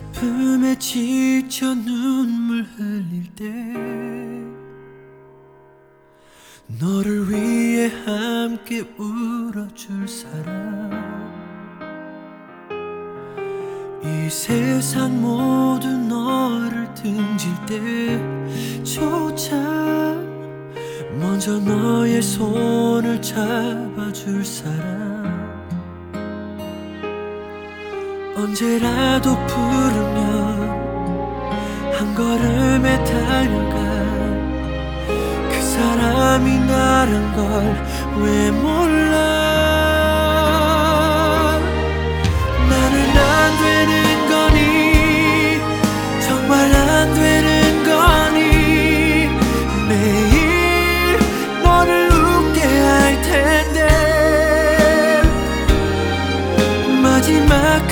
슬픔에 지쳐 눈물 흘릴 때 너를 위해 함께 울어줄 사람. 이 세상 모두 너를 등질 때조차 먼저 너의 손을 잡아줄 사람 언제라도 부르면 한 걸음에 달려가. 그 사람이 나란 걸 왜 몰라? 나는 안 되는 거니. 정말 안 되는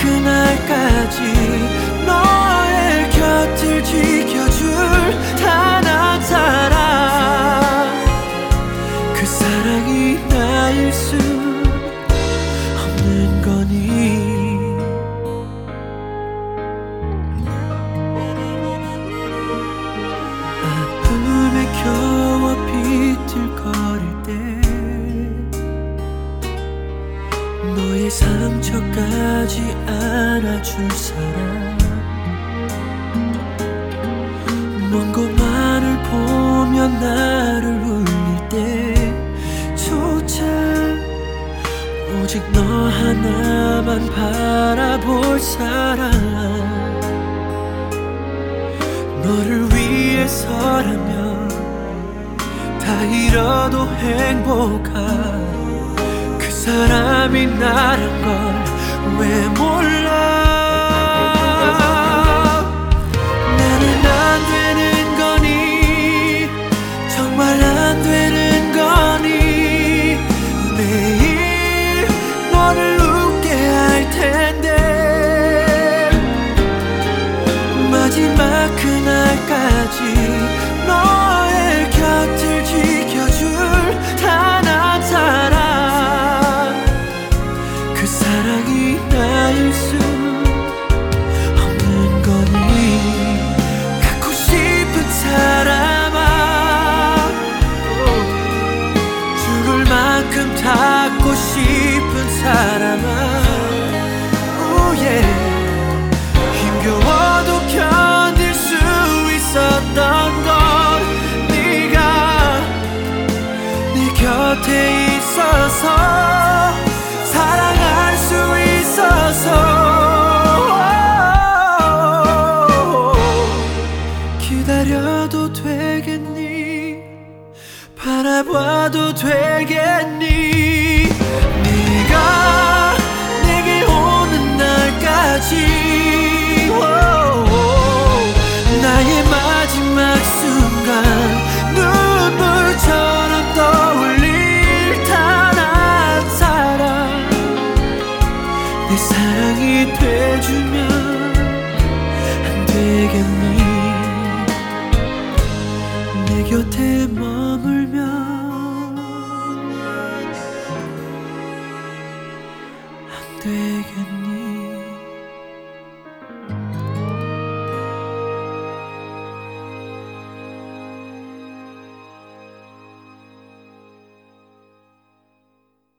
그날까지 너의 상처까지 안아줄 사람. 먼 곳만을 보며 나를 울릴 때조차 오직 너 하나만 바라볼 사람. 너를 위해서라면 다 잃어도 행복한 그 사람이 나란 걸 만큼 닿고 싶은 사람아 oh yeah. 힘겨워도 견딜 수 있었던 건 네가 내 곁에 있어서 사랑할 수 있어서 되겠니? 네가 내게 오는 날까지. Oh, oh, oh. 나의 마지막 순간 눈물처럼 떠올릴 단한 사랑. 내 사랑이 돼주면 对，原。